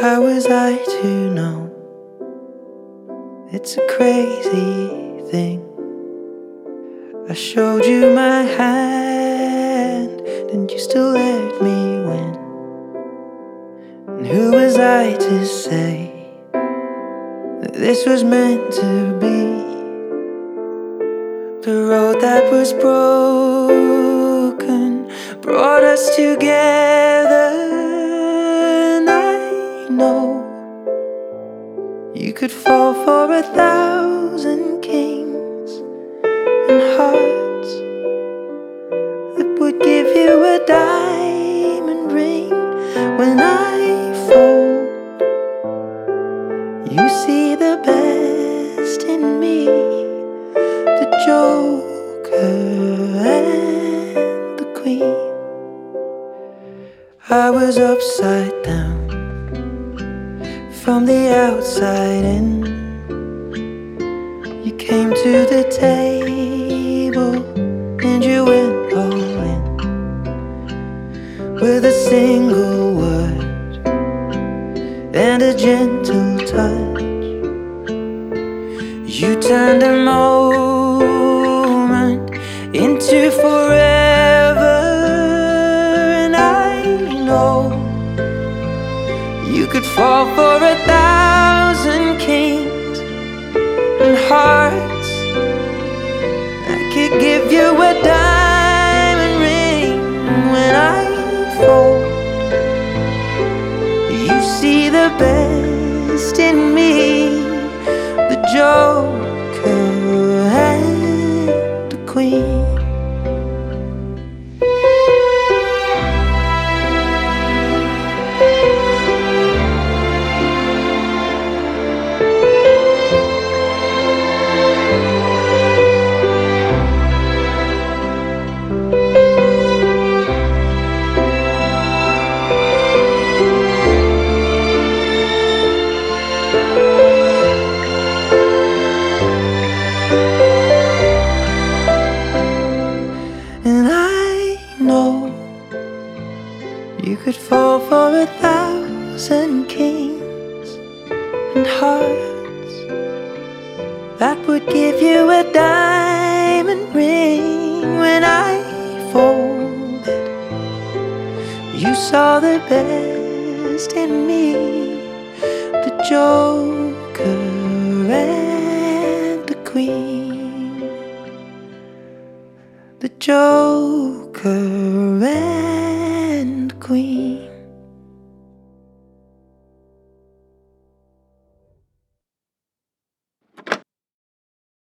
How was I to know? It's a crazy thing. I showed you my hand, and you still let me win. And who was I to say that this was meant to be? The road that was broken brought us together, could fall for a thousand kings and hearts that would give you a diamond ring when I fall. You see the best in me, the joker and the queen. I was upside down from the outside in. You came to the table and you went all in with a single word and a gentle touch. You turned a moment could fall for a thousand kings and hearts. I could give you a diamond ring when I fall. You see the best in me, the joker could fall for a thousand kings and hearts that would give you a diamond ring when I folded. You saw the best in me, the joker and the queen the Joker